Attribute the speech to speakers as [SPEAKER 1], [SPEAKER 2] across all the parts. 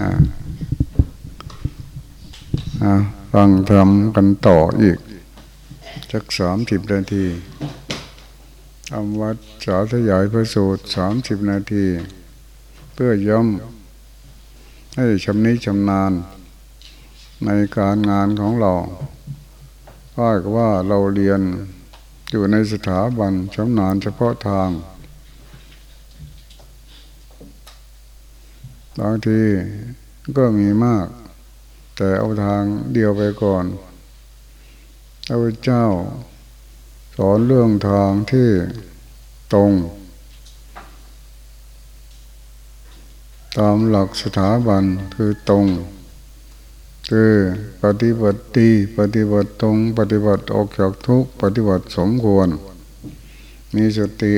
[SPEAKER 1] อ่าอ่าฟังทำกันต่ออีกสักสามสิบนาทีทำวัดสาธยายพระสูตรสามสิบนาที เพื่อย่อม ให้ชำนิชำนาญ ในการงานของเราก็ว่าเราเรียนอยู่ในสถาบันชำนาญเฉพาะทาง บางทีก็มีมาก แต่เอาทางเดียวไปก่อนพระเจ้า สอนเรื่องทางที่ตรง ตามหลักสถาบันคือตรง คือปฏิบัติดีปฏิบัติตรง ปฏิบัติออกจากทุกปฏิบัติสมควร มีสติ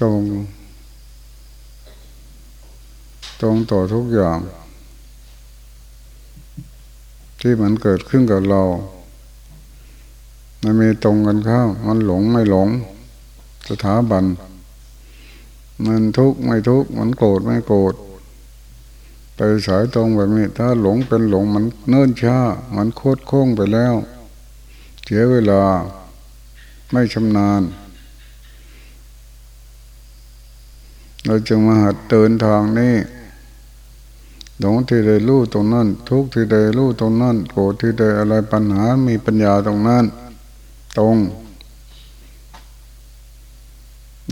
[SPEAKER 1] ตรง ตรงต่อทุกอย่าง ที่มันเกิดขึ้นกับเรา มันมีตรงกันข้ามมันหลงไม่หลง สถาบัน มันทุกข์ไม่ทุกข์มันโกรธไม่โกรธไปสายตรงแบบนี้ ถ้าหลงเป็นหลงมันเนิ่นช้า มันโคตรโค้งไปแล้ว เสียเวลาไม่ชำนาญ เราจึงมาหัดเดินทางนี้ หลงที่ใดรู้ตรงนั้น ทุกที่ใดรู้ตรงนั้น โกรธที่ใดอะไรปัญหามีปัญญาตรงนั้น ตรง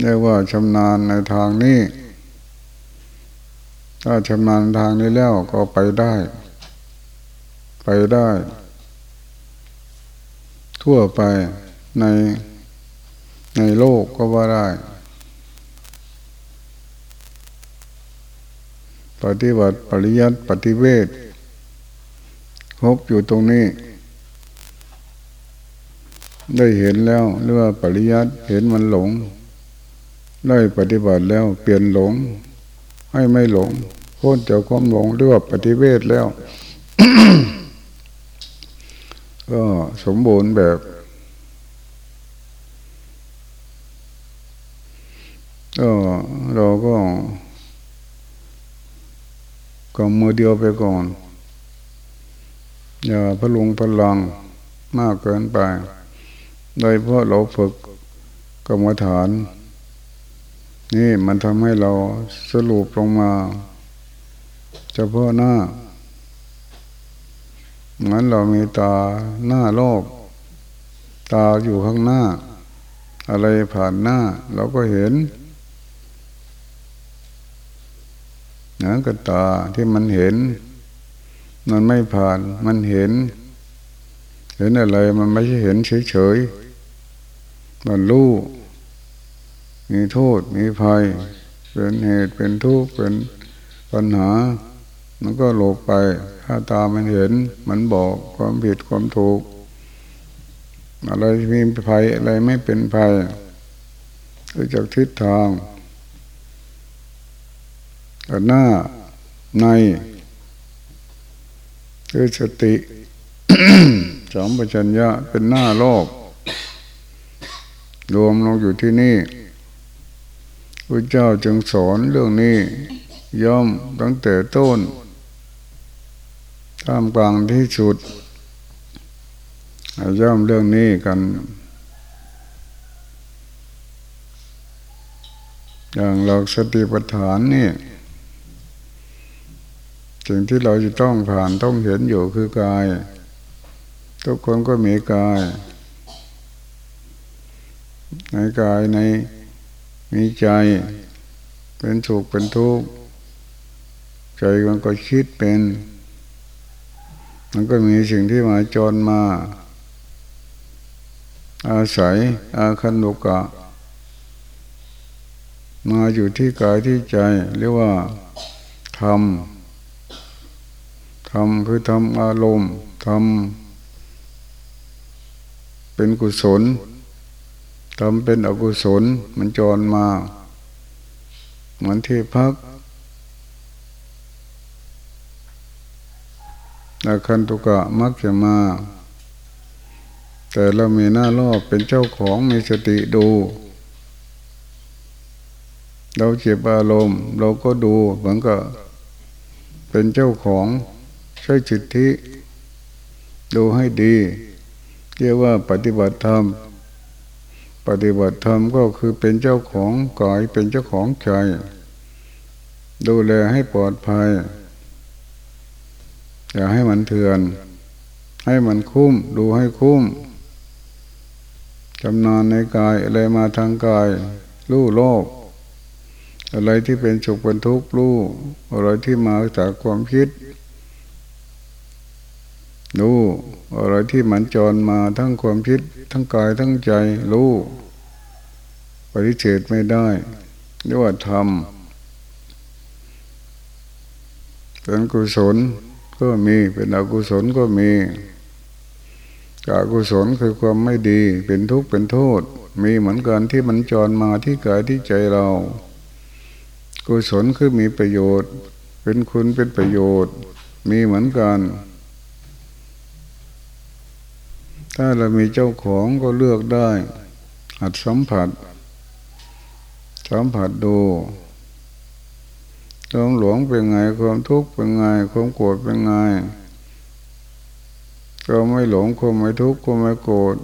[SPEAKER 1] เรียกว่าชำนาญในทางนี้ ถ้าชำนาญทางนี้แล้วก็ไปได้ ไปได้ ทั่วไปในในโลกก็ว่าได้ ปฏิบัติปริยัติปฏิเวทครบอยู่ตรงนี้ ได้เห็นแล้วเรื่องปริยัติเห็นมันหลง ได้ปฏิบัติแล้วเปลี่ยนหลง ให้ไม่หลงพ้นจากความหลงเรื่องปฏิเวทแล้ว ก็สมบูรณ์แบบก็เราก็ ก็มือเดียวไปก่อน อย่าพลุงพลังมากเกินไป โดยเพราะเราฝึกกรรมฐาน นี่มันทำให้เราสรุปลงมาเฉพาะหน้าเหมือนเรามีตาหน้าโลก ตาอยู่ข้างหน้า อะไรผ่านหน้าเราก็เห็น หนะกับตาที่มันเห็น มันไม่ผ่านมันเห็น เห็นอะไรมันไม่ใช่เห็นเฉยๆมันรู้มีโทษมีภัย เป็นเหตุเป็นทุกข์เป็นปัญหา มันก็หลบไป ถ้าตามันเห็น มันบอกความผิดความถูก อะไรมีภัยอะไรไม่เป็นภัยคือจากทิศทาง หน้าในคือสติสองปัญญาเป็นหน้าโลก รวมลงอยู่ที่นี่พระเจ้าจึงสอนเรื่องนี้ย่อมตั้งแต่ต้นท่ามกลางที่สุดย่อมเรื่องนี้กันอย่างหลักสติปัฏฐานนี่ สิ่งที่เราจะต้องผ่านต้องเห็นอยู่คือกาย ทุกคนก็มีกาย ในกายในมีใจ เป็นสุขเป็นทุกข์ใจมันก็คิดเป็น มันก็มีสิ่งที่มาจรมา อาศัยอาคันโลกะ มาอยู่ที่กายที่ใจเรียกว่าธรรม ทำคือทำอารมณ์ทำเป็นกุศลทำเป็นอกุศลมันจรมา เหมือนที่พักอาคันตุกะมักจะมา แต่เรามีหน้ารอบเป็นเจ้าของมีสติดู เราเจ็บอารมณ์ เราก็ดูเหมือนกับเป็นเจ้าของ ใช้จิตที่ดูให้ดีเรียกว่าปฏิบัติธรรม ปฏิบัติธรรมก็คือเป็นเจ้าของกายเป็นเจ้าของใจ ดูแลให้ปลอดภัย อย่าให้มันเถื่อน ให้มันคุ้ม ดูให้คุ้มจำนานในกายอะไรมาทางกาย รู้โลก อะไรที่เป็นสุขเป็นทุกข์รู้อะไรที่มาจากความคิด รู้อะไรที่มันจรมาทั้งความคิด ทั้งกายทั้งใจรู้ปฏิเสธไม่ได้เรียกว่าธรรมเป็นกุศลก็มีเป็นอกุศลก็มีอกุศลคือความไม่ดี เป็นทุกข์เป็นโทษ มีเหมือนกันที่มันจรมาที่กายที่ใจเรา กุศลคือมีประโยชน์ เป็นคุณเป็นประโยชน์ มีเหมือนกัน ถ้าเรามีเจ้าของก็เลือกได้ หัดสัมผัส สัมผัสดูความหลงเป็นไง ความทุกข์เป็นไง ความโกรธเป็นไง ก็ไม่หลงความไม่ทุกข์ความไม่โกรธ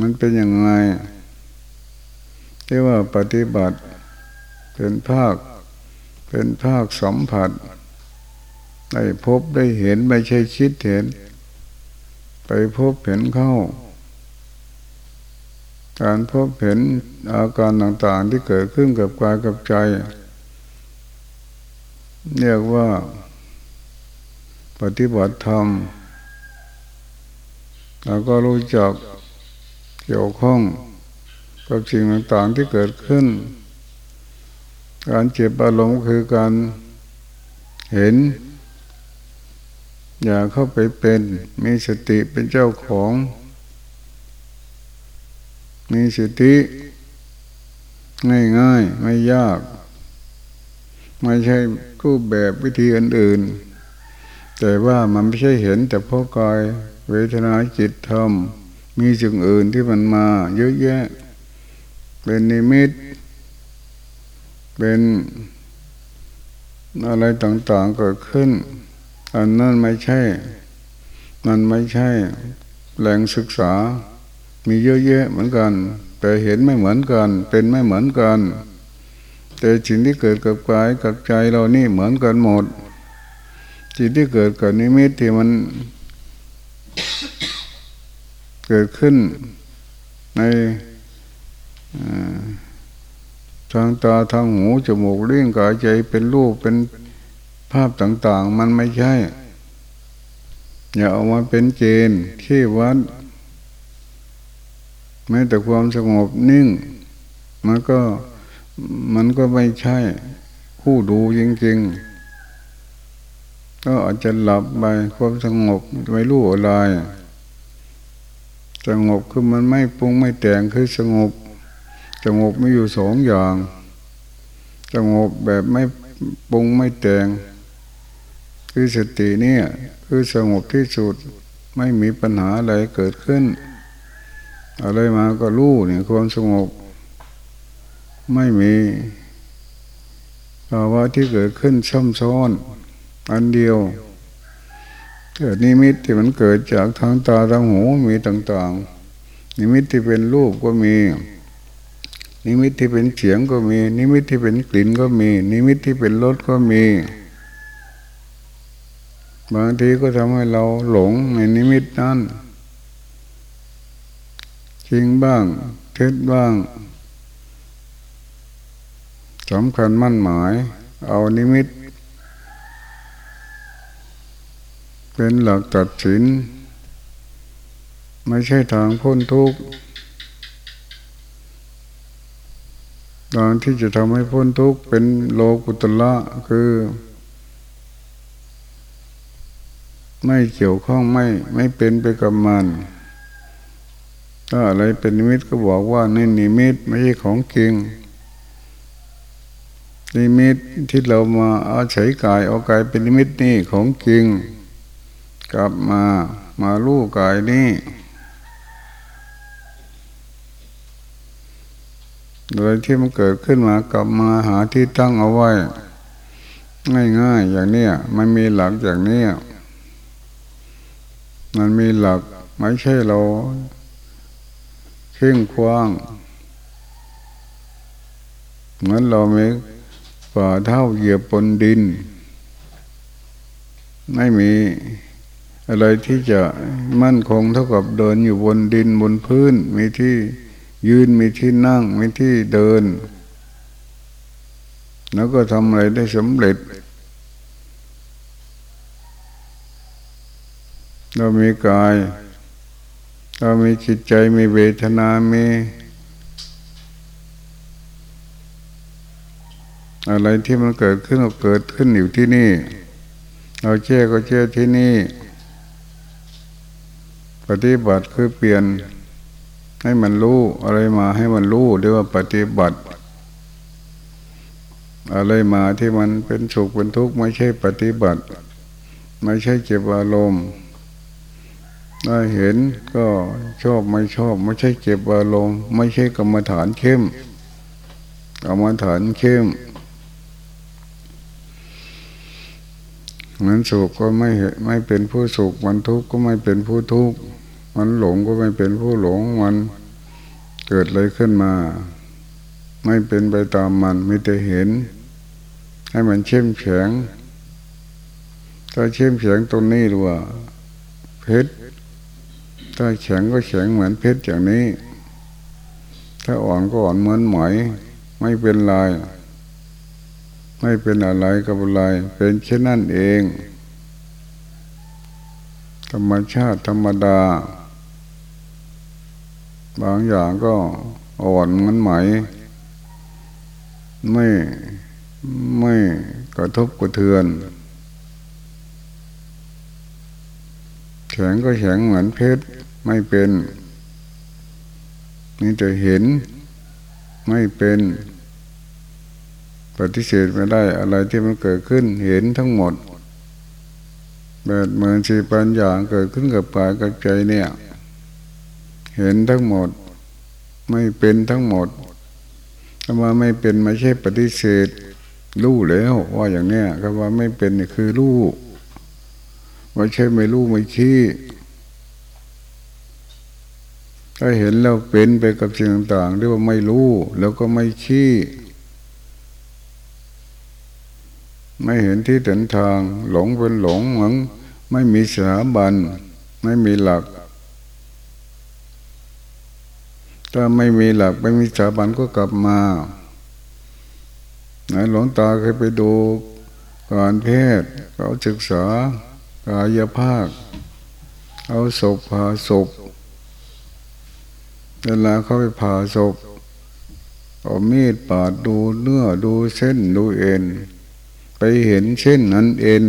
[SPEAKER 1] มันเป็นยังไงเรียกว่าปฏิบัติ เป็นภาค เป็นภาคสัมผัส ได้พบได้เห็นไม่ใช่คิดเห็น ไปพบเห็นเข้า การพบเห็นอาการต่างๆที่เกิดขึ้นกับกายกับใจ เรียกว่า ปฏิบัติธรรมแล้วก็รู้จักเกี่ยวข้องกับสิ่งต่างๆที่เกิดขึ้น การเจ็บอารมณ์คือการเห็น อย่าเข้าไปเป็นมีสติเป็นเจ้าของ มีสติ ง่ายๆ ไม่ยาก ไม่ใช่รูปแบบวิธีอื่นๆ แต่ว่ามันไม่ใช่เห็นแต่พอกาย เวทนาจิตธรรม มีสิ่งอื่นที่มันมา เยอะแยะ เป็นนิมิต เป็นอะไรต่างๆเกิดขึ้น อันนั้นไม่ใช่ มันไม่ใช่ แหล่งศึกษา มีเยอะแยะเหมือนกัน แต่เห็นไม่เหมือนกัน เป็นไม่เหมือนกัน แต่สิ่งที่เกิดกับกายกับใจเรานี่เหมือนกันหมดสิ่งที่เกิดกับนิมิตที่มันเกิดขึ้นในทางตาทางหูจมูกเลี้ยงกายใจเป็นรูปเป็น ภาพต่างๆ มันไม่ใช่ อย่าเอามาเป็นเกณฑ์ที่วัดแม้แต่ความสงบนิ่ง มันก็มันก็ไม่ใช่ผู้ดูจริง ๆ ก็อาจจะหลับไปความสงบไม่รู้อะไรสงบคือมันไม่ปรุงไม่แต่งคือสงบสงบไม่อยู่สองอย่างสงบแบบไม่ปรุงไม่แต่ง คือสติเนี่ยคือสงบที่สุดไม่มีปัญหาอะไรเกิดขึ้น อะไรมาก็รู้เนี่ยความสงบ ไม่มีภาวะที่เกิดขึ้นซ้ำซ้อน อันเดียวเกิดนิมิตที่มันเกิดจากทางตาทางหูมีต่างๆ นิมิตที่เป็นรูปก็มี นิมิตที่เป็นเสียงก็มี นิมิตที่เป็นกลิ่นก็มี นิมิตที่เป็นรสก็มี บางทีก็ทำให้เราหลงในนิมิตนั้นจริงบ้างเท็จบ้างสำคัญมั่นหมาย เอานิมิต เป็นหลักตัดสิน ไม่ใช่ทางพ้นทุกข์ทางที่จะทำให้พ้นทุกข์เป็นโลกุตละคือ ไม่เกี่ยวข้องไม่ไม่เป็นไปกับมัน ถ้าอะไรเป็นนิมิตก็บอกว่านี่นิมิตไม่ใช่ของจริงนิมิตที่เรามาเอาใช้กายเอากายเป็นนิมิตนี่ของจริง กลับมามาลู่กายนี่อะไรที่มันเกิดขึ้นมากลับมาหาที่ตั้งเอาไว้ ง่ายๆอย่างเนี้ยมันมีหลักอย่างเนี้ย มันมีหลักไม่ใช่เราเข่งคว้างเหมือนเราไม่ฝ่าเท่าเหยียบบนดิน ไม่มีอะไรที่จะมั่นคงเท่ากับเดินอยู่บนดินบนพื้น มีที่ยืนมีที่นั่งมีที่เดิน แล้วก็ทำอะไรได้สำเร็จ เรามีกาย เรามีจิตใจมีเวทนามีอะไรที่มันเกิดขึ้นก็เกิดขึ้นอยู่ที่นี่ เราเชื่อก็เชื่อที่นี่ ปฏิบัติคือเปลี่ยนให้มันรู้อะไรมาให้มันรู้เรียกว่าปฏิบัติ อะไรมาที่มันเป็นสุขเป็นทุกข์ไม่ใช่ปฏิบัติ ไม่ใช่เก็บอารมณ์ ถ้าเห็นก็ชอบไม่ชอบ ไม่ใช่เก็บอารมณ์ไม่ใช่กรรมฐานเข้มกรรมฐานเข้มมันสุขก็ไม่ไม่เป็นผู้สุขมันทุกข์ก็ไม่เป็นผู้ทุกข์มันหลงก็ไม่เป็นผู้หลงมันเกิดอะไรขึ้นมา ไม่เป็นไปตามมันไม่แต่เห็น ให้มันเข้มแข็งถ้าเข้มแข็งตรงนี้หรือว่าเพชร ถ้าแข็งก็แข็งเหมือนเพชรอย่างนี้ ถ้าอ่อนก็อ่อนเหมือนไหม ไม่เป็นลายไม่เป็นอะไรกับอะไร เป็นเช่นนั่นเอง ธรรมชาติธรรมดา บางอย่างก็อ่อนเหมือนไหม ไม่ไม่กระทบกระเทือนแข็งก็แข็งเหมือนเพชร ไม่เป็นนี่จะเห็นไม่เป็นปฏิเสธไม่ได้อะไรที่มันเกิดขึ้นเห็นทั้งหมดแบบเหมือนสีปัญญาเกิดขึ้นกับกายกับใจเนี่ย เห็นทั้งหมด ไม่เป็นทั้งหมดคำว่าไม่เป็นไม่ใช่ปฏิเสธรู้แล้วว่าอย่างเนี้ยคำว่าไม่เป็นคือรู้ไม่ใช่ไม่รู้ไม่ชี้ ถ้าเห็นแล้วเป็นไปกับสิ่งต่างๆเรียว่าไม่รู้ แล้วก็ไม่ชี้ ไม่เห็นที่เดินทาง หลงเป็นหลงเหมือนไม่มีสถาบัน ไม่มีหลัก ถ้าไม่มีหลักไม่มีสถาบันก็กลับมาไหนหลวงตาเคยไปดูการแพทย์เขาศึกษากายภาค เอาศพผ่าศพ เวลาเขาไปผ่าศพเอามีดปาดดูเนื้อดูเส้นดูเอ็น ไปเห็นเส้นนั้นเอ็น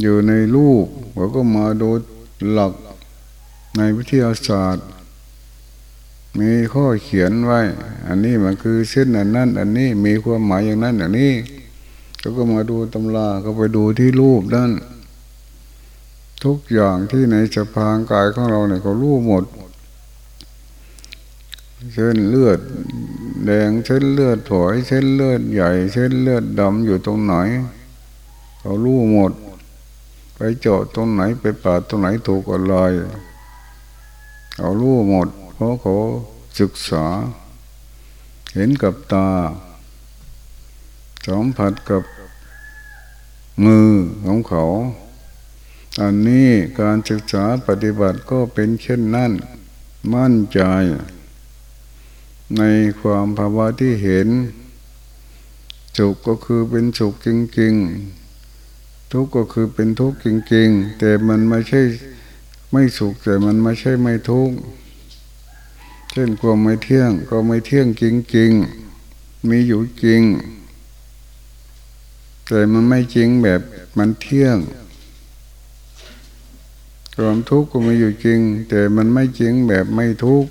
[SPEAKER 1] อยู่ในรูปเขาก็มาดูหลักในวิทยาศาสตร์ มีข้อเขียนไว้ อันนี้มันคือเส้นอันนั้น อันนี้มีความหมายอย่างนั้นอย่างนี้เขาก็มาดูตำราก็ไปดูที่รูปนั่นทุกอย่างที่ในสะพางกายของเราเนี่ยเขารู้หมด เส้นเลือด แดงเส้นเลือดถอยเส้นเลือดใหญ่ เส้นเลือดดำอยู่ตรงไหนเขารู้หมด ไปเจาะตรงไหนไปปาดตรงไหนถูกอะไรเขารู้หมด เพราะเขาศึกษา เห็นกับตาสัมผัสกับมือของเขา อันนี้การศึกษาปฏิบัติก็เป็นเช่นนั้น มั่นใจ ในความภาวะที่เห็น สุขก็คือเป็นสุขจริง ๆ ทุกข์ก็คือเป็นทุกข์จริง ๆ แต่มันไม่ใช่ไม่สุขแต่มันไม่ใช่ไม่ทุกข์เช่นความไม่เที่ยงก็ไม่เที่ยงจริง ๆ มีอยู่จริง แต่มันไม่จริงแบบมันเที่ยงความทุกข์ก็มีอยู่จริง แต่มันไม่จริงแบบไม่ทุกข์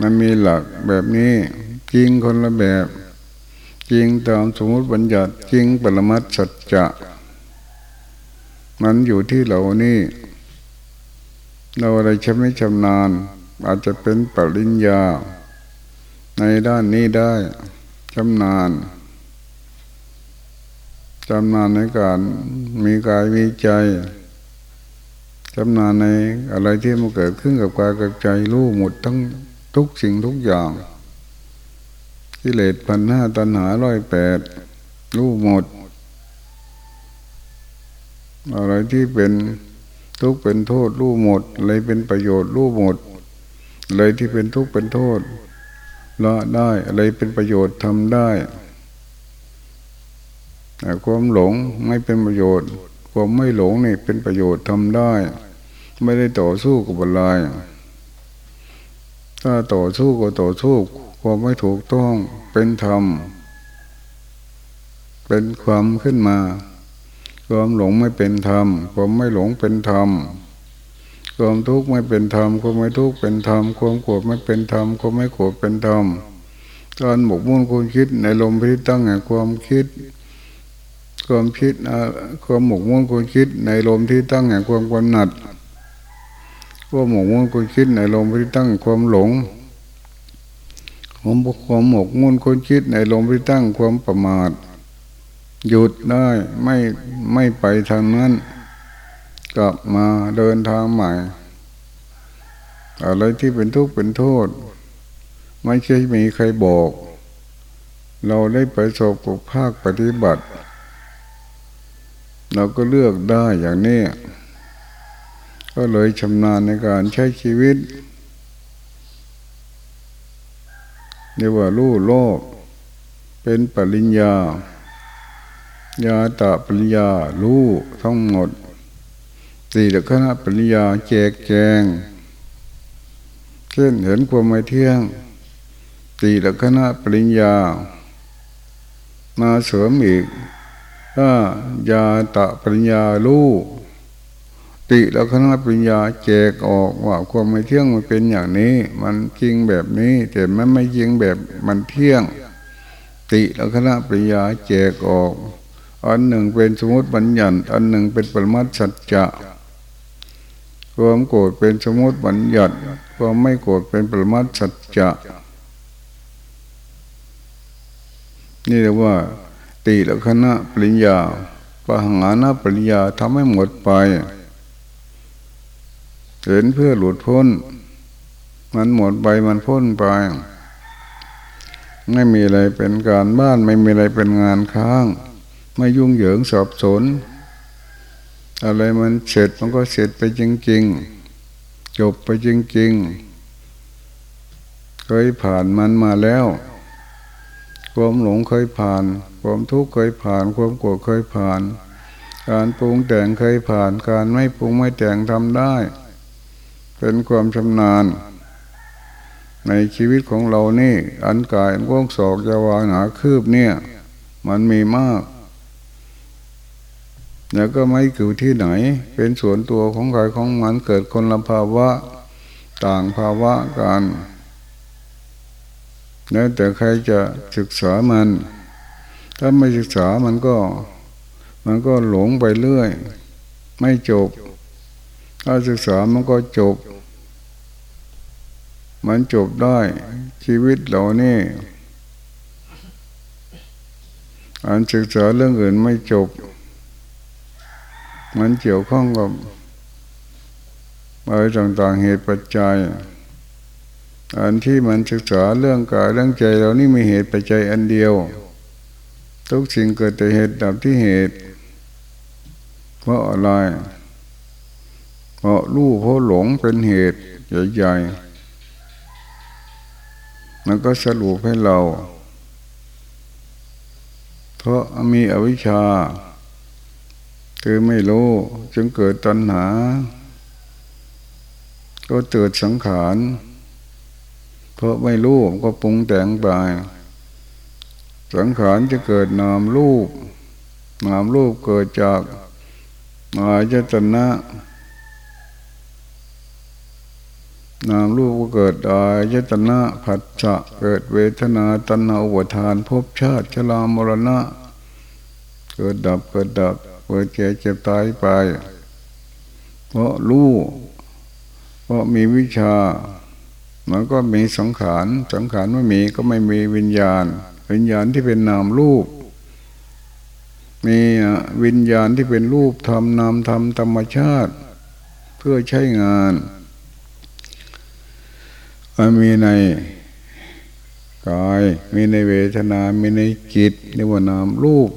[SPEAKER 1] มันมีหลักแบบนี้จริงคนละแบบ จริงตามสมมติบัญญัติจริงปรมัตสัจจะมันอยู่ที่เรานี่ เราอะไรชำไม่ชำนาญ อาจจะเป็นปริญญา ในด้านนี้ได้ชำนาญชำนาญในการมีกายมีใจชำนาญในอะไรที่มันเกิดขึ้นกับกายกับใจรู้หมดทั้ง ทุกสิ่งทุกอย่างกิเลสพันห้าตัณหาร้อยแปดรู้หมด อะไรที่เป็นทุกข์เป็นโทษรู้หมด อะไรเป็นประโยชน์รู้หมด อะไรที่เป็นทุกข์เป็นโทษละได้อะไรเป็นประโยชน์ทำได้ความหลงไม่เป็นประโยชน์ ความไม่หลงนี่เป็นประโยชน์ทำได้ ไม่ได้ต่อสู้กับอะไร ถ้าต่อสู้ก็ต่อสู้ความไม่ถูกต้องเป็นธรรม เป็นความขึ้นมา ความหลงไม่เป็นธรรม ความไม่หลงเป็นธรรม ความทุกข์ไม่เป็นธรรม ความไม่ทุกข์เป็นธรรม ความโกรธไม่เป็นธรรม ความไม่โกรธเป็นธรรม การหมกมุ่นคุณคิดในลมพิตั้งแห่งความคิด ความคิดความหมกมุ่นคุณคิดในลมที่ตั้งแห่งความกำหนัด ความหมกมุ่นคุณคิดในลมที่ตั้งความหลงผมความหมกมุ่นคนคิดในลมที่ตั้งความประมาท หยุดได้ไม่ไม่ไปทางนั้น กลับมาเดินทางใหม่ อะไรที่เป็นทุกข์เป็นโทษ ไม่ใช่มีใครบอก เราได้ไปสบกับภาคปฏิบัติ เราก็เลือกได้อย่างนี้ ก็เลยชำนาญในการใช้ชีวิตเรียกว่ารู้โลก เป็นปริญญา ญาตะปริญญารู้ทั้งหมดสี่ลักษณะปริญญาแจกแจงเช่นเห็นความไม่เที่ยงสี่ลักษณะปริญญา มาเสริมอีกถ้ายาตะปริญญารู้ ติแล้วคณะปัญญาแจกออกว่าความไม่เที่ยงมันเป็นอย่างนี้ มันจริงแบบนี้แต่มันไม่จริงแบบมันเที่ยง ติแล้วคณะปัญญาแจกออกอันหนึ่งเป็นสมมติบัญญัติอันหนึ่งเป็นปรมัตสัจจะความโกรธเป็นสมมติบัญญัติความไม่โกรธเป็นปรมัตสัจจะนี่เรียกว่า ติแล้วคณะปริญญาปะหงานะปริญญาทำให้หมดไป เห็นเพื่อหลุดพ้น มันหมดไปมันพ้นไป ไม่มีอะไรเป็นการบ้านไม่มีอะไรเป็นงานค้าง ไม่ยุ่งเหยิงสอบสน อะไรมันเสร็จมันก็เสร็จไปจริง ๆ จบไปจริง ๆ เคยผ่านมันมาแล้วความหลงเคยผ่าน ความทุกข์เคยผ่าน ความโกรธเคยผ่าน การปรุงแต่งเคยผ่าน การไม่ปรุงไม่แต่งทำได้ เป็นความชำนาญ ในชีวิตของเรานี่ อันกายอันก้องศอกยาวาหนาคืบเนี่ย มันมีมาก แล้วก็ไม่อยู่ที่ไหน เป็นส่วนตัวของกายของมันเกิดคนละภาวะ ต่างภาวะกันแล้วแต่ใครจะศึกษามัน ถ้าไม่ศึกษามันก็ มันก็หลงไปเรื่อย ไม่จบ ถ้าศึกษามันก็จบ มันจบได้ ชีวิตเรานี่อันศึกษาเรื่องอื่นไม่จบ มันเกี่ยวข้องกับอะไรต่างๆเหตุปัจจัย อันที่มันศึกษาเรื่องกายเรื่องใจเรานี่มีเหตุปัจจัยอันเดียว ทุกสิ่งเกิดแต่เหตุดับที่เหตุเพราะอะไร เพราะรู้เพราะหลงเป็นเหตุใหญ่ๆมันก็สรุปให้เรา เพราะมีอวิชชา คือไม่รู้จึงเกิดตัณหา ก็เกิดสังขาร เพราะไม่รู้ก็ปรุงแต่งไป สังขารจะเกิดนามรูปนามรูปเกิดจากมายตนะ นามรูปก็เกิดอายตนะผัสสะเกิดเวทนาตัณหาอุทานภพชาติชรามรณะ เกิดดับเกิดดับเกิดแก่เจ็บตายไป เพราะรู้เพราะมีวิชามันก็มีสังขารสังขารไม่มีก็ไม่มีวิญญาณ วิญญาณที่เป็นนามรูป มีวิญญาณที่เป็นรูปธรรมนามธรรมธรรมชาติ เพื่อใช้งาน มันมีในกาย มีในเวทนา มีในจิตเรียกว่านามรูป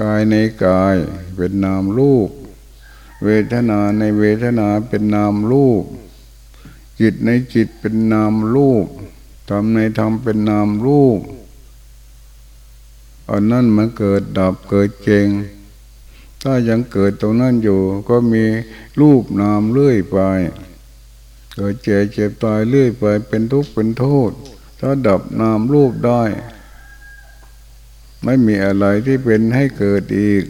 [SPEAKER 1] กายในกายเป็นนามรูป เวทนาในเวทนาเป็นนามรูป จิตในจิตเป็นนามรูปธรรมในธรรมเป็นนามรูปอันนั้นมันเกิดดับเกิดเจงถ้ายังเกิดตรงนั้นอยู่ก็มีรูปนามเลื่อยไป เกิดเจ็บเจ็บตายเรื่อยไปเป็นทุกข์เป็นโทษ ถ้าดับนามรูปได้ ไม่มีอะไรที่เป็นให้เกิดอีก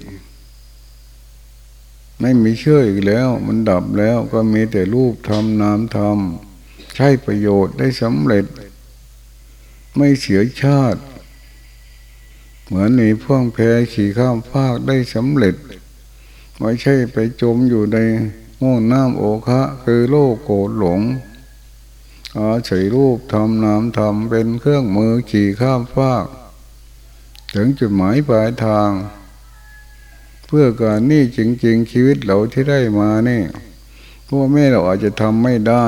[SPEAKER 1] ไม่มีเชื่ออีกแล้ว มันดับแล้วก็มีแต่รูปทำนามทำใช้ประโยชน์ได้สำเร็จ ไม่เสียชาติ เหมือนมีพ่วงแพขี่ข้ามภาคได้สำเร็จ ไม่ใช่ไปจมอยู่ใน ง่วงน้ำโอคะคือโลกโกรธหลงอาศัยรูปทำนามทำเป็นเครื่องมือขี่ข้ามฟากถึงจุดหมายปลายทาง เพื่อการนี่จริง ๆ ชีวิตเราที่ได้มานี่พ่อแม่เราอาจจะทำไม่ได้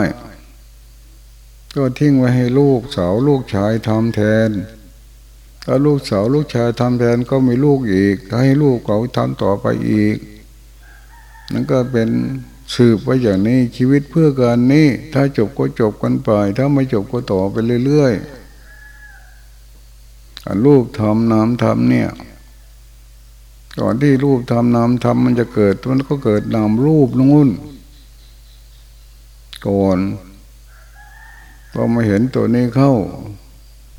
[SPEAKER 1] ก็ทิ้งไว้ให้ลูกสาวลูกชายทำแทน ถ้าลูกสาวลูกชายทำแทนก็มีลูกอีกให้ลูกเขาทำต่อไปอีกนั่นก็เป็น สืบไว้อย่างนี้ชีวิตเพื่อการนี้ ถ้าจบก็จบกันไป ถ้าไม่จบก็ต่อไปเรื่อยๆลูกทำน้ำทำเนี่ยก่อนที่รูปทำน้ำทำมันจะเกิดมันก็เกิดนามรูปนู่นก่อนพอมาเห็นตัวนี้เข้า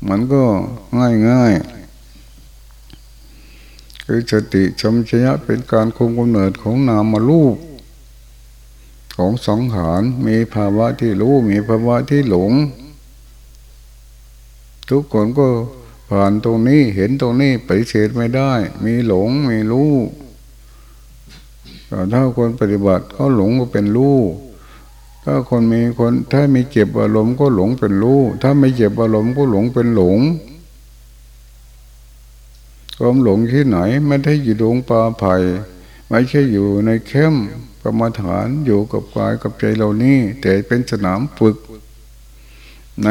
[SPEAKER 1] มันก็ง่ายง่ายคือสติชมชยะเป็นการคุมกำเนิดของนามมารูป ของสังขารมีภาวะที่รู้มีภาวะที่หลง ทุกคนก็ผ่านตรงนี้เห็นตรงนี้ไปเสดไม่ได้ มีหลงมีรู้ถ้าคนปฏิบัติเขาหลงก็เป็นรู้ถ้าคนมีคนถ้ามีเจ็บอารมณ์ก็หลงเป็นรู้ถ้าไม่เจ็บอารมณ์ก็หลงเป็นหลงความหลงที่ไหนไม่ได้อยู่ดวงปลาไผ่ไม่ใช่อยู่ในเข้ม กรรมฐานอยู่กับกายกับใจเรานี่แต่เป็นสนามฝึก ใน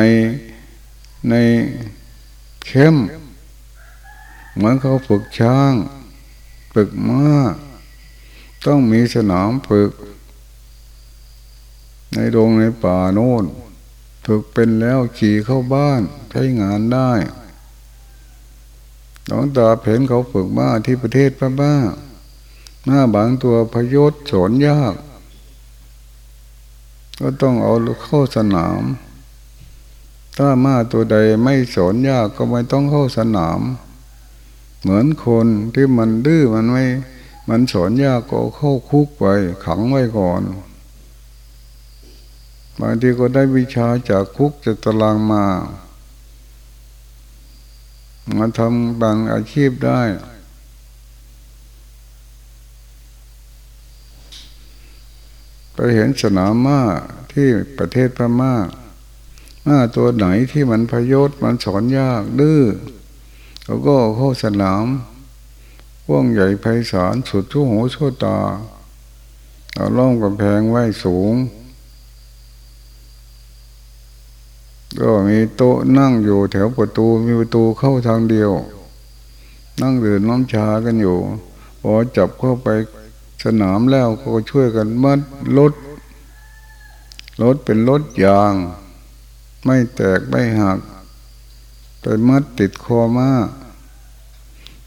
[SPEAKER 1] ในเข้มเหมือนเขาฝึกช้าง ฝึกม้าต้องมีสนามฝึก ในโรงในป่าโน่นฝึกเป็นแล้วขี่เข้าบ้านใช้งานได้หลวงตาเห็นเขาฝึกม้าที่ประเทศพม่า หน้าบางตัวพยศสอนยาก ก็ต้องเอาเข้าสนาม ถ้ามาตัวใดไม่สอนยากก็ไม่ต้องเข้าสนาม เหมือนคนที่มันดื้อมันไม่มันสอนยากก็เข้าคุกไปขังไว้ก่อนบางทีก็ได้วิชาจากคุกจากตารางมา มาทำบางอาชีพได้ไป เห็นสนามม้าที่ประเทศพม่าม้าตัวไหนที่มันพยศมันสอนยากดื้อเขาก็เข้าสนามว่องใหญ่ไพศาลสุดทุ่หูชั่วตาเอาล่องกำแพงไว้สูง ก็มีโต๊ะนั่งอยู่แถวประตูมีประตูเข้าทางเดียว นั่งดื่มน้ำชากันอยู่พอจับเข้าไป สนามแล้วก็ช่วยกันมัดรถรถเป็นรถยาง ไม่แตกไม่หักไปมัดติดคอมา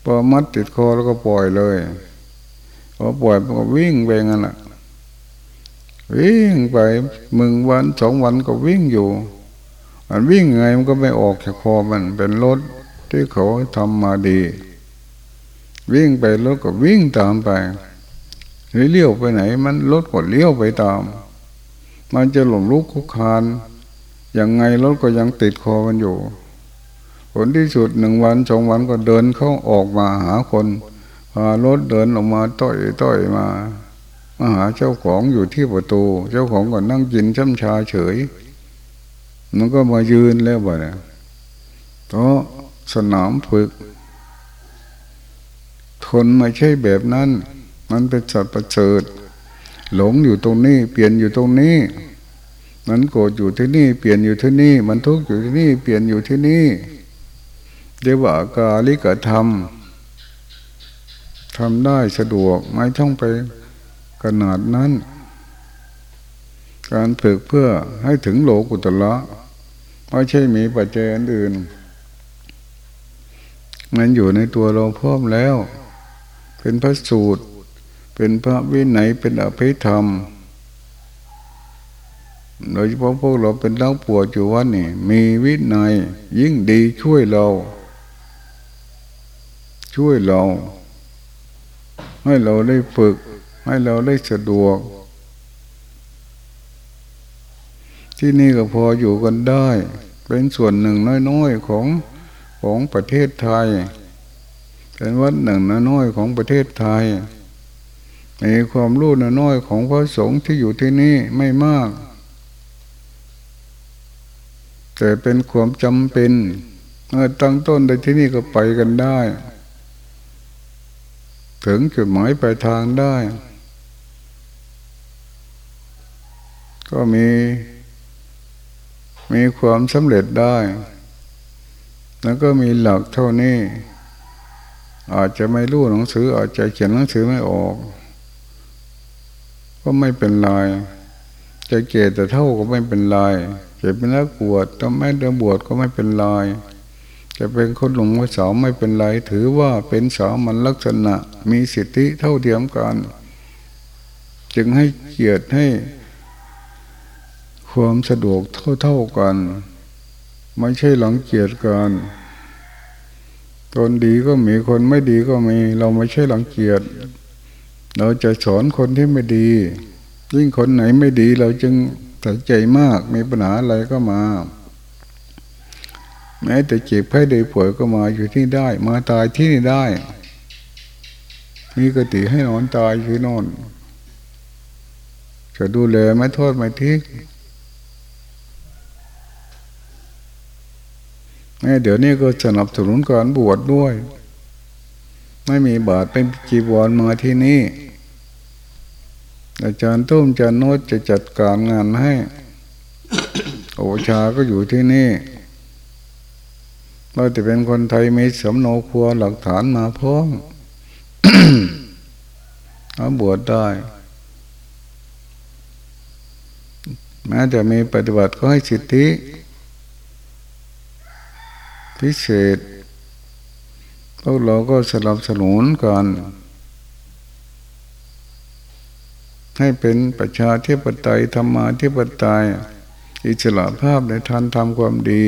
[SPEAKER 1] พอมัดติดคอแล้วก็ปล่อยเลยพอปล่อยมันก็วิ่งไปงั้นแหละวิ่งไปมึงวันสองวันก็วิ่งอยู่ มันวิ่งไงมันก็ไม่ออกจากคอมันเป็นรถที่เขาทำมาดี วิ่งไปรถก็วิ่งตามไป เลี้ยวไปไหน มันรถก็เลี้ยวไปตาม มันจะหลงลุกคุกคานยังไงรถก็ยังติดคอมันอยู่ผลที่สุดหนึ่งวันสองวันก็เดินเข้าออกมาหาคนพารถเดินออกมาต้อยต้อยมามาหาเจ้าของอยู่ที่ประตู เจ้าของก็นั่งกินช้ำชาเฉย มันก็มายืนแล้วบ่เนี่ยเพราะสนามฝึกทนไม่ใช่แบบนั้น มันเป็นสัตว์ประเสริฐหลงอยู่ตรงนี้ เปลี่ยนอยู่ตรงนี้ มันโกรธอยู่ที่นี่ เปลี่ยนอยู่ที่นี่ มันทุกข์อยู่ที่นี่ เปลี่ยนอยู่ที่นี่เรียกว่ากาลิกธรรมทำได้สะดวกไม่ต้องไปขนาดนั้น การฝึกเพื่อให้ถึงโลกุตละไม่ใช่มีปัจจัยอื่น มันอยู่ในตัวเราพร้อมแล้ว เป็นพระสูตร เป็นพระวินัยเป็นอภิธรรม โดยเฉพาะพวกเราเป็นเล้าปวดอยู่วันนี่มีวินัยยิ่งดีช่วยเรา ช่วยเรา ให้เราได้ฝึก ให้เราได้สะดวก ที่นี่ก็พออยู่กันได้ เป็นส่วนหนึ่งน้อยๆของของประเทศไทย เป็นวัดหนึ่งน้อยๆของประเทศไทย มีความรู้น้อยของพระสงฆ์ที่อยู่ที่นี่ไม่มาก แต่เป็นความจำเป็นเมื่อตั้งต้นในที่นี่ก็ไปกันได้ ถึงจุดหมายปลายทางได้ ก็มี มีความสำเร็จได้ แล้วก็มีหลักเท่านี้ อาจจะไม่รู้หนังสือ อาจจะเขียนหนังสือไม่ออก ก็ไม่เป็นไรจะเกตแต่เท่าก็ไม่เป็นไรจะเป็นนักบวชต้องไม่เดินบวชก็ไม่เป็นไรจะเป็นคนหลงว่าสาวไม่เป็นไร ถือว่าเป็นสาวมันลักษณะ มีสิทธิเท่าเทียมกัน จึงให้เกียรติให้ ความสะดวกเท่าๆกัน ไม่ใช่หลังเกียจกันคนดีก็มีคนไม่ดีก็มี เราไม่ใช่หลังเกียจ เราจะสอนคนที่ไม่ดี ยิ่งคนไหนไม่ดีเราจึงตัดใจมาก มีปัญหาอะไรก็มา แม้แต่เจ็บไข้ได้ป่วยก็มาอยู่ที่ได้ มาตายที่นี่ได้ มีกติให้นอนตายคือนอนจะดูแลไม่โทษไม่ทิ้งแม่เดี๋ยวนี้ก็สนับสนุนการบวชดด้วย ไม่มีบาทเป็นจีวรมาที่นี่ อาจารย์ตุ้มอาจารย์โนตจะจัดการงานให้ โอชาก็อยู่ที่นี่เราจะเป็นคนไทยมีสำโนครัวหลักฐานมาพร้อมเอาบวชได้ แม้จะมีปฏิบัติก็ให้สิทธิ พิเศษ พวกเราก็สนับสนุนกันให้เป็นประชาธิปไตยธรรมาธิปไตย อิสระภาพในทันทำความดี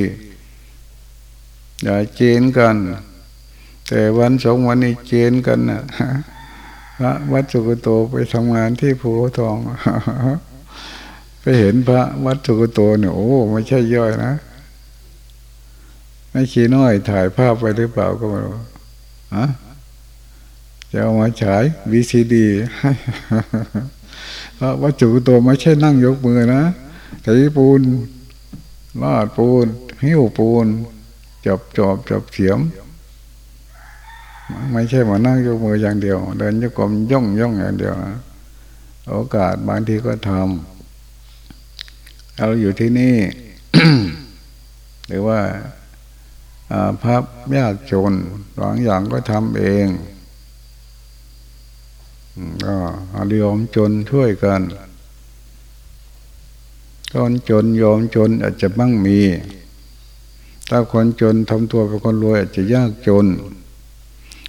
[SPEAKER 1] อย่าเจนกัน แต่วันสองวันนี้เจนกันนะพระวัดสุกโตไปทำงานที่ภูทอง ไปเห็นพระวัดสุกโตเนี่ยโอ้ไม่ใช่ย่อยนะไม่ขี้น้อยถ่ายภาพไปหรือเปล่าก็ไม่รู้ ฮะจะเอามาฉายวีซีดีพระวัจจุตัวไม่ใช่นั่งยกมือนะถือปูนลาดปูน หิ้วปูนจับจอบจับเสียม ไม่ใช่มานั่งยกมืออย่างเดียว เดินยกมย่องย่องอย่างเดียวนะโอกาสบางทีก็ทำเราอยู่ที่นี่ หรือว่า พับยากจนบางอย่างก็ทำเองก็เรียมจนช่วยกันคนจนยอมจนอาจจะบ้างมี ถ้าคนจนทำตัวเป็นคนรวยอาจจะยากจน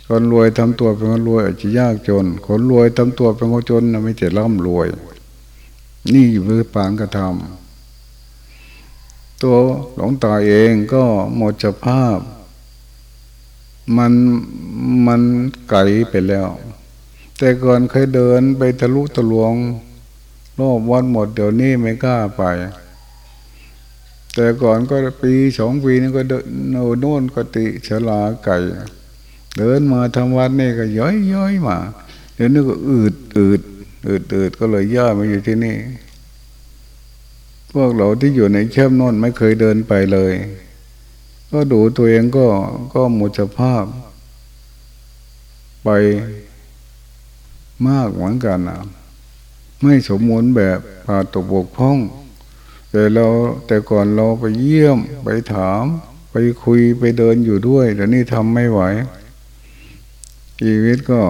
[SPEAKER 1] คนรวยทำตัวเป็นคนรวยอาจจะยากจน คนรวยทำตัวเป็นคนจนไม่จะร่ำรวย นี่คือปางกระทำ ตัวหลงตาเองก็หมดสภาพ มันมันไกลไปแล้ว แต่ก่อนเคยเดินไปทะลุทะลวงรอบวันหมดเดี๋ยวนี้ไม่กล้าไป แต่ก่อนก็ปีสองปีนี้ก็เดินโน่นกติฉลาไก่ เดินมาทำวัดนี่ก็ย้อยย้อยมา เดี๋ยวนี้ก็อืดอืดอืดอืดก็เลยย่ามาอยู่ที่นี่ พวกเราที่อยู่ในเข้มนนไม่เคยเดินไปเลย ก็ดูตัวเองก็ก็หมดสภาพ ไปมากเหมือนกันนะไม่สมมูรณ์แบบผ่าตกบกพ้อง แต่เราแต่ก่อนเราไปเยี่ยมไปถาม ไปคุยไปเดินอยู่ด้วย แต่นี่ทำไม่ไหวชีวิตก็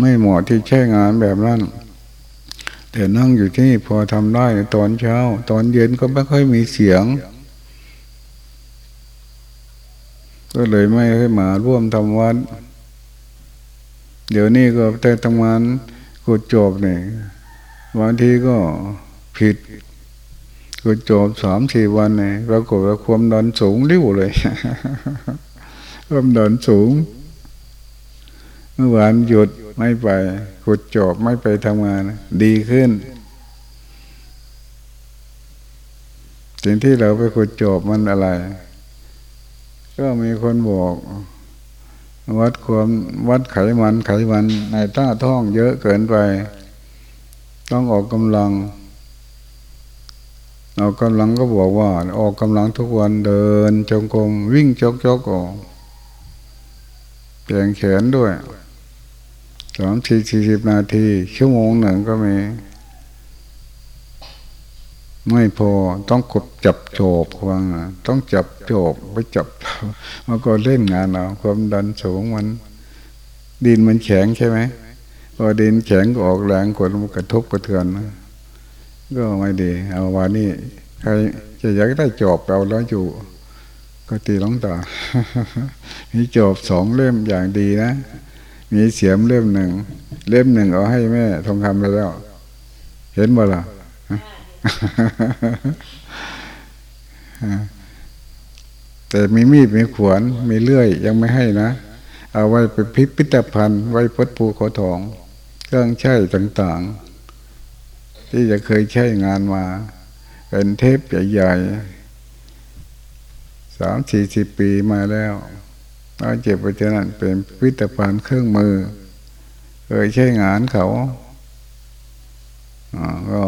[SPEAKER 1] ไม่เหมาะที่ใช้งานแบบนั้น แต่นั่งอยู่ที่พอทำได้ตอนเช้า ตอนเย็นก็ไม่ค่อยมีเสียง ก็เลยไม่ให้มาร่วมทำวัด เดี๋ยวนี้ก็แต่ทำงานกดจบเนี่ยบางทีก็ผิดกดจบสามสี่วันเนี่ยปรากฏว่าความดันสูงริ้วเลย ความดันสูง เมื่อวานหยุด ไม่ไปกดจบไม่ไปทำงาน ดีขึ้น สิ่งที่เราไปกดจบมันอะไร ก็มีคนบอกวัดความวัดไขมันไขมันในต้าท้องเยอะเกินไป ต้องออกกำลัง ออกกำลังก็บอกว่า ออกกำลังทุกวันเดินจงกรมวิ่งจกจกออกเปลี่ยนแขนด้วย สามสี่สี่สิบนาที ชั่วโมงหนึ่งก็มี ไม่พอต้องกดจับโจบวังต้องจับโจบไปจับมันก็เล่นงานเอาความดันสูงมัน ดินมันแข็งใช่ไหมพอดินแข็งก็ออกแรงกดมันกระทบกระเทือนก็ไม่ดี เอาวันนี้ใครจะอยากได้จอบเราแล้วอยู่ ก็ตีล้องตามีจอบสองเล่มอย่างดีนะ มีเสียมเล่มหนึ่ง เล่มหนึ่งเอาให้แม่ ทองคำไปแล้ว เห็นบ่ล่ะแต่มีมีดมีขวานมีเลื่อย ยังไม่ให้นะ เอาไว้ไปพิพิธภัณฑ์ ไว้พดภูเขาทอง เครื่องใช้ต่างๆ ที่จะเคยใช้งานมา เป็นเทปใหญ่ๆสามสี่สิบปีมาแล้ว เราเจ็บไปเท่านั้นเป็นพิพิธภัณฑ์เครื่องมือ เคยใช้งานเขาก็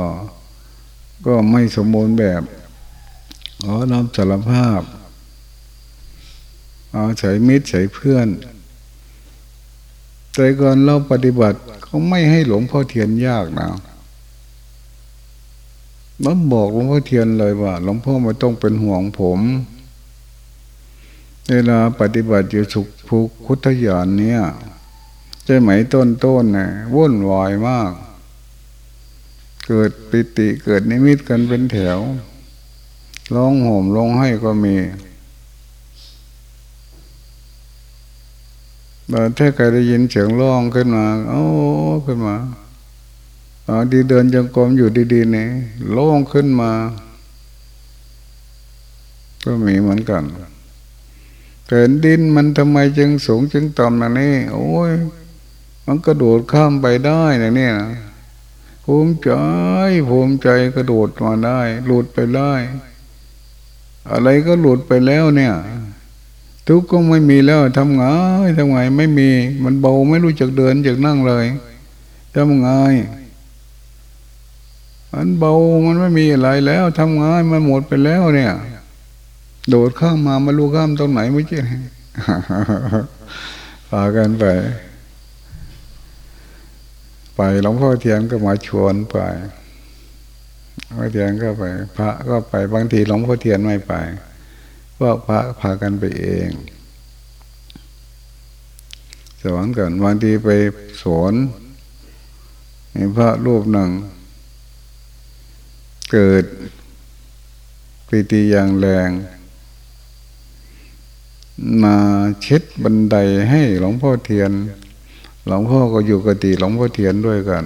[SPEAKER 1] ก็ไม่สมบูรณ์แบบขอรับสารภาพเอาใส่มิตรใส่เพื่อนแต่ก่อนเราปฏิบัติเขาไม่ให้หลวงพ่อเทียนยากนะมันบอกหลวงพ่อเทียนเลยว่า หลวงพ่อไม่ต้องเป็นห่วงผม เวลาปฏิบัติอยู่สุขภูคุทยานเนี่ยใจไหมต้นต้นเนี่ยวุ่นวายมาก เกิดปิติเกิดนิมิตกันเป็นแถวร้องโห่มร้องให้ก็มีแต่ถ้าใครได้ยินเสียงร้องขึ้นมา โอ้ขึ้นมาอดีเดินจงกรมอยู่ดีๆนี่ร้องขึ้นมา ก็มีเหมือนกัน เกิดดินมันทำไมจึงสูงจึงต่ำนะนี่โอ้ย มันกระโดดข้ามไปได้นะเนี่ยภูมิใจภูมิใจกระโดดมาได้ หลุดไปได้ อะไรก็หลุดไปแล้วเนี่ย ทุกข์ก็ไม่มีแล้วทำไงทำไงไม่มี มันเบาไม่รู้จักเดินจักนั่งเลยทำไงมันเบามันไม่มีอะไรแล้วทำไงมันหมดไปแล้วเนี่ย โดดข้ามมามาลูกข้ามตรงไหนไม่ใช่พากันไป ไปหลวงพ่อเทียนก็มาชวนไปหลวงพ่อเทียนก็ไป พระก็ไปบางทีหลวงพ่อเทียนไม่ไปพวกพระพากันไปเองสอนกันบางทีไปสอนมีพระรูปหนึ่ง เกิดปีติอย่างแรง มาเช็ดบันไดให้หลวงพ่อเทียน หลวงพ่อก็อยู่กติหลวงพ่อเทียนด้วยกัน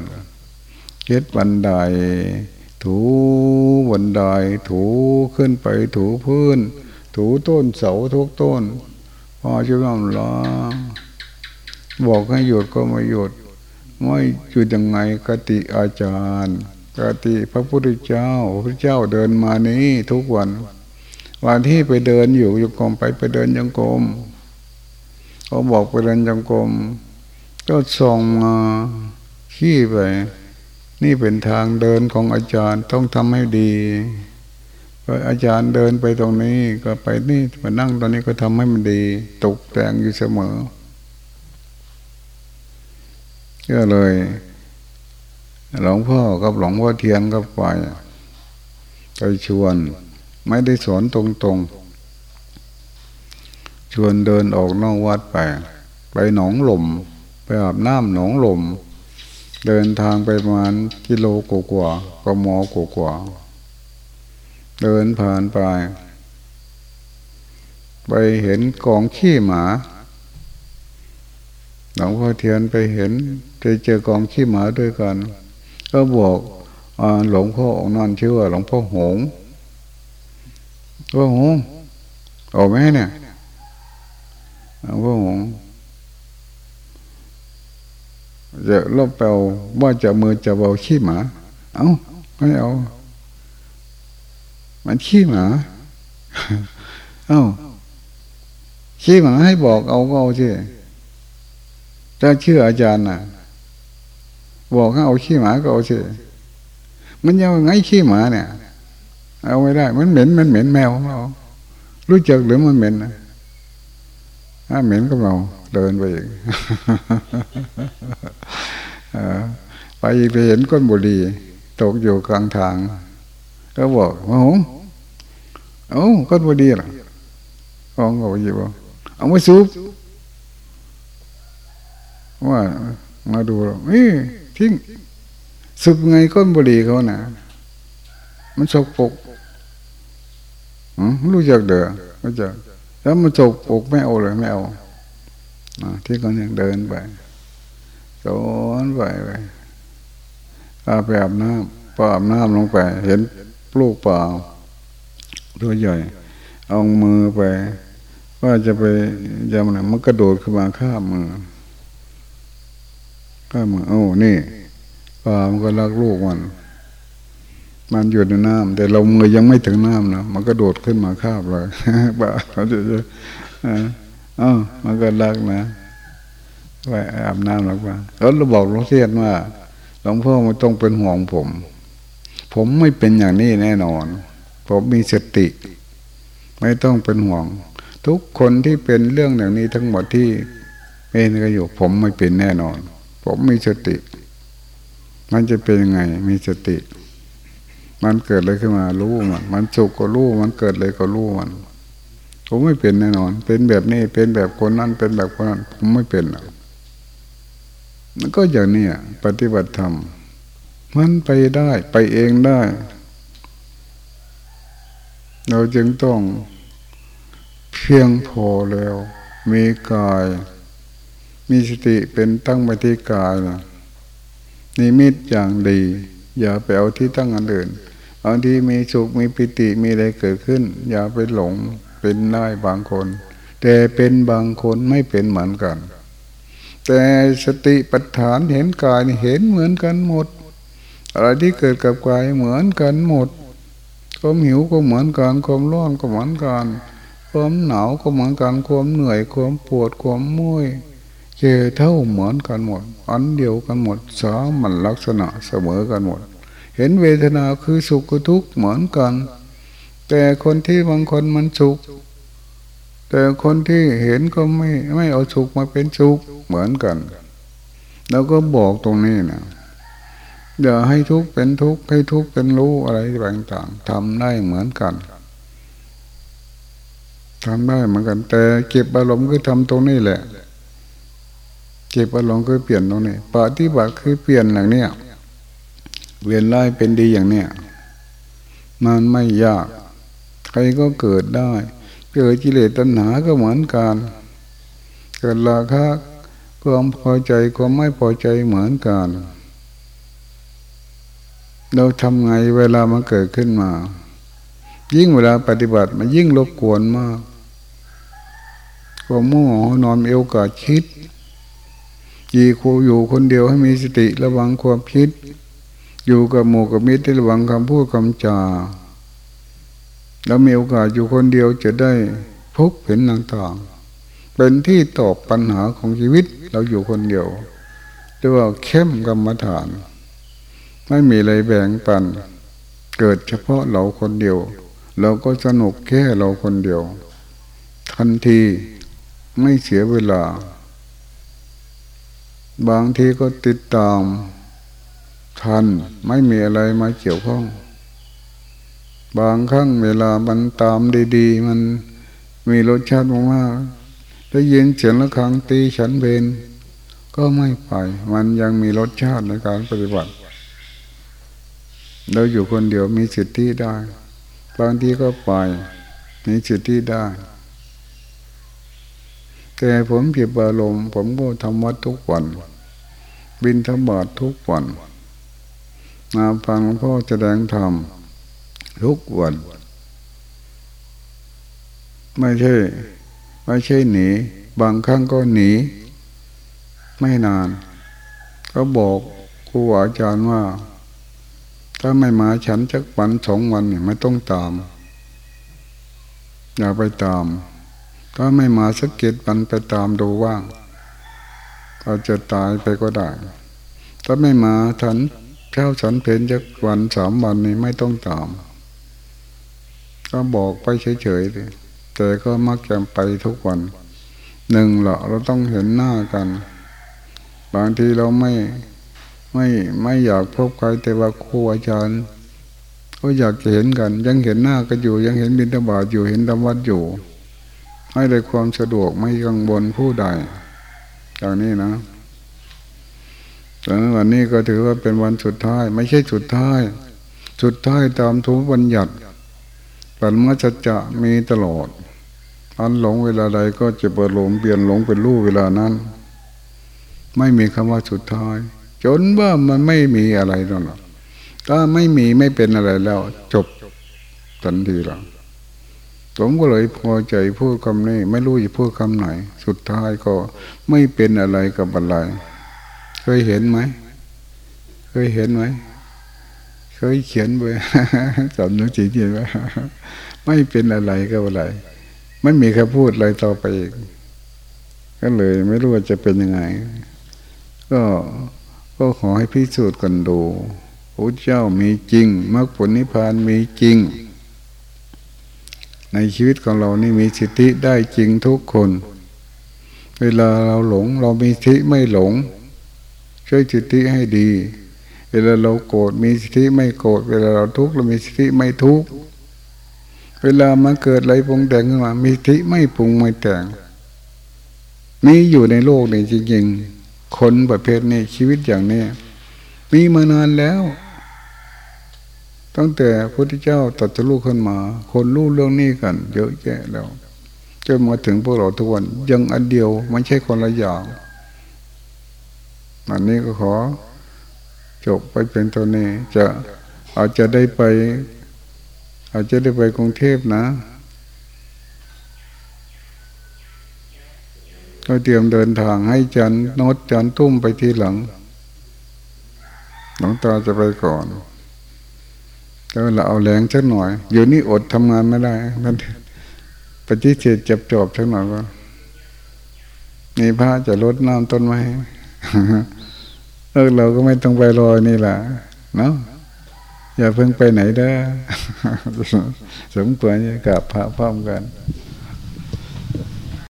[SPEAKER 1] เช็ดบันได ถูบันไดถูขึ้นไปถูพื้น ถูต้นเสาทุกต้นพอจะร่ำลาบอกให้หยุดก็ไม่หยุดไม่หยุดยังไงกติอาจารย์กติพระพุทธเจ้าพระเจ้าเดินมานี้ทุกวัน วันที่ไปเดินอยู่ยงกรมไปไปเดินยังกรมเขาบอกไปเดินยังกรมก็ส่งมาขี้ไป นี่เป็นทางเดินของอาจารย์ต้องทำให้ดีออาจารย์เดินไปตรงนี้ก็ไปนี่มานั่งตอนนี้ก็ทำให้มันดี ตกแต่งอยู่เสมอก็เลยหลวงพ่อกับหลวงพ่อเทียนก็ไปไปชวน ไม่ได้สอนตรงๆ ชวนเดินออกนอกวัดไป ไปหนองหล่ม ไปอาบน้ำหนองหล่ม เดินทางไปประมาณกิโลกว่ากมกว่าเดินผ่านไป ไปเห็นกองขี้หมาหลวงพ่อเทียนไปเห็นไปเจอกองขี้หมาด้วยกัน ก็บอกหลวงพ่อองนั้นชื่อว่าหลวงพ่อหง ว่าหงออกไหมเนี่ยวงพ่อหงจะลบเปลว่าจะมือจะเบาขี้หมา เอาไม่เอา มันขี้หมา เอาขี้หมาให้บอกเอาก็เอาสิถ้าเชื่ออาจารย์น่ะ บอกให้เอาขี้หมาก็เอาสิมันยังไงขี้หมาเนี่ย เอาไม่ได้ มันเหม็นมันเหม็นแมวของเรา รู้จักหรือมันเหม็นนะถ้าเหม็นก็เราเดินไปอีกไปอีกไปเห็นก้นบุหรี่ตกอยู่กลางทาง ก็บอกว่าหงเอ้ก้นบุหรี่ล่ะองก็บอกว่าเอามาสูบว่ามาดูเอ้ทิ้งสุบไงก้นบุหรี่เขานะ่ะ มันสกปรกรู้จักเด้อรู้จักแล้วมันสกปรกไม่เอาเลยไม่เอาที่เขายังเดินไปสอนไปไปพาไปอาบน้ำพออาบน้ำลงไป เห็นลูกเปล่าตัวใหญ่เอามือไป ว่าจะไปจะมันมันกระโดดขึ้นมาข้ามมือข้ามมือโอ้นี่ปลามันก็รักลูกมัน มันอยู่ในน้ำแต่เรามือยังไม่ถึงน้ำนะมันก็โดดขึ้นมาคาบเลยบ้าเขาจะอ๋อมันก็รักนะไปอาบน้ำหรือเปล่าแล้วเราบอกหลวงเทียนว่าหลวงพ่อไม่ต้องเป็นห่วงผม ผมไม่เป็นอย่างนี้แน่นอน ผมมีสติ ไม่ต้องเป็นห่วง ทุกคนที่เป็นเรื่องอย่างนี้ทั้งหมดที่เป็นก็อยู่ ผมไม่เป็นแน่นอน ผมมีสติ มันจะเป็นยังไง มีสติ มันเกิดอะไรขึ้นมารู้มัน มันสุขก็รู้ มันเกิดอะไรก็รู้มันผมไม่เป็นแน่นอน เป็นแบบนี้ เป็นแบบคนนั้น เป็นแบบคนนั้น ผมไม่เป็นมันก็อย่างนี้ปฏิบัติธรรม มันไปได้ ไปเองได้ เราจึงต้องเพียงพอแล้ว มีกาย มีสติเป็นตั้งไปที่กายนะนิมิตอย่างดี อย่าไปเอาที่ตั้งอันอื่นางทีมีสุขมีปิติมีอะไรเกิดขึ้น อย่าไปหลงเป็นได้บางคน แต่เป็นบางคนไม่เป็นเหมือนกัน แต่สติปัฏฐานเห็นกายเห็นเหมือนกันหมด อะไรที่เกิดกับกายเหมือนกันหมดความหิวก็เหมือนกันความร้อนก็เหมือนกันความหนาวก็เหมือนกันความเหนื่อยความปวดความมุ้ยเจเท่าเหมือนกันหมด อันเดียวกันหมดสามันลักษณะเสมอกันหมด เห็นเวทนาคือสุขกับทุกข์เหมือนกัน แต่คนที่บางคนมันสุข แต่คนที่เห็นก็ไม่ไม่เอาสุขมาเป็นสุขเหมือนกัน แล้วก็บอกตรงนี้นะอย่าให้ทุกข์เป็นทุกข์ให้ทุกข์เป็นรู้อะไรต่างๆทำได้เหมือนกันทำได้เหมือนกัน แต่เก็บอารมณ์คือทำตรงนี้แหละ เก็บอารมณ์คือเปลี่ยนตรงนี้ปฏิบัติคือเปลี่ยนอย่างเนี้ย เปลี่ยนร้ายเป็นดีอย่างเนี้ยมันไม่ยาก ใครก็เกิดได้ เกิดกิเลสตัณหาก็เหมือนกัน เกิดราคะความพอใจความไม่พอใจเหมือนกัน เราทำไงเวลามันเกิดขึ้นมา ยิ่งเวลาปฏิบัติมันยิ่งรบกวนมากความมั่วนอนเอวกาคิดยีคูอยู่คนเดียวให้มีสติระวังความคิด อยู่กับหมู่กับมิตรระวังคำพูดคำจา แล้วมีโอกาสอยู่คนเดียวจะได้พบเห็นต่างๆ เป็นที่ตอบปัญหาของชีวิตเราอยู่คนเดียวเรียกว่าเข้มกรรมฐาน ไม่มีอะไรแบ่งปัน เกิดเฉพาะเราคนเดียว เราก็สนุกแค่เราคนเดียว ทันทีไม่เสียเวลา บางทีก็ติดตาม ทันไม่มีอะไรมาเกี่ยวข้อง บางครั้งเวลามันตามดี ๆ มันมีรสชาติมากๆได้ยินเสียงะครังตีฉันเบนก็ไม่ไป มันยังมีรสชาติในการปฏิบัติเราอยู่คนเดียวมีสิทธิได้บางทีก็ไปมีสิทธิได้ แต่ผมเก็บอารมณ์ผมก็ทำวัดทุกวัน บินธบาตทุกวัน มาฟังพ่อแสดงธรรมทุกวัน ไม่ใช่ ไม่ใช่หนี บางครั้งก็หนี ไม่นาน ก็บอกครูอาจารย์ว่า ถ้าไม่มาฉันจักวันสองวันเนี่ยไม่ต้องตาม อย่าไปตาม ถ้าไม่มาสักเกตวันไปตามดูว่างเราจะตายไปก็ได้ ถ้าไม่มาฉัน ช้าฉันเพนจักวันสามวันนี้ไม่ต้องตาม ก็บอกไปเฉยๆเลยแต่ก็มักจะไปทุกวันหนึ่งละเราต้องเห็นหน้ากัน บางทีเราไม่ไม่ไม่อยากพบใครแต่ว่าครูอาจารย์ก็อยากจะเห็นกัน ยังเห็นหน้ากันอยู่ ยังเห็นบินตบาทอยู่เห็นธรรมวัดอยู่ ให้ได้ความสะดวกไม่กังวลผู้ใดอย่างนี้นะ แต่วันนี้ก็ถือว่าเป็นวันสุดท้าย ไม่ใช่สุดท้าย สุดท้ายตามทุกวันหยัดปัญมาจะจะมีตลอด อันหลงเวลาใดก็จะเปิดหลงเปลี่ยนหลงเป็นรู้เวลานั้น ไม่มีคำว่าสุดท้าย จนว่ามันไม่มีอะไรนั่นหรอกถ้าไม่มีไม่เป็นอะไรแล้ว จบทันทีละผมก็เลยพอใจพูดคำนี้ ไม่รู้จะพูดคำไหน สุดท้ายก็ไม่เป็นอะไรกับอะไร ยเห็นไหม เคยเห็นไหม เคยเขียนไว้สอนหนังสือเขียนไว้ไม่เป็นอะไรกับอะไร ไม่มีคำพูดอะไรต่อไปอีกก็เลยไม่รู้ว่าจะเป็นยังไง ก็ก็ขอให้พิสูจน์กันดูพระเจ้ามีจริงมรรคผลนิพพานมีจริง ในชีวิตของเรานี่มีสิทธิได้จริงทุกคน เวลาเราหลงเรามีสิทธิไม่หลง ช่วยสิทธิให้ดี เวลาเราโกรธมีสิทธิไม่โกรธเวลาเราทุกข์เรามีสิทธิไม่ทุกข์เวลามันเกิดอะไรปรุงแต่งขึ้นมามีสิทธิไม่ปรุงไม่แต่งมีอยู่ในโลกนี้จริงๆ คนประเภทนี้ชีวิตอย่างนี้มีมานานแล้ว ตั้งแต่พระพุทธเจ้าตรัสรู้ขึ้นมา คนรู้เรื่องนี้กัน เยอะแยะแล้วจนมาถึงพวกเราทุกวัน ยังอันเดียวไม่ใช่คนละอย่าง อันนี้ก็ขอ จบไปเป็นตัวนี้จะอาจจะได้ไป อาจจะได้ไปกรุงเทพนะก็เตรียมเดินทางให้จันนดจันตุ้มไปทีหลังหลวงตาจะไปก่อนแล้วเราเอาแรงสักหน่อย อยู่นี่อดทำงานไม่ได้มันปฏิเสธจับจอบสักหน่อยว่านี่พระจะลดน้ำต้นไม้ เออเราก็ไม่ต้องไปรอนี่แหละเนาะอย่าเพิ่งไปไหนเด้อสมควรจะกลับพระพร้อมกัน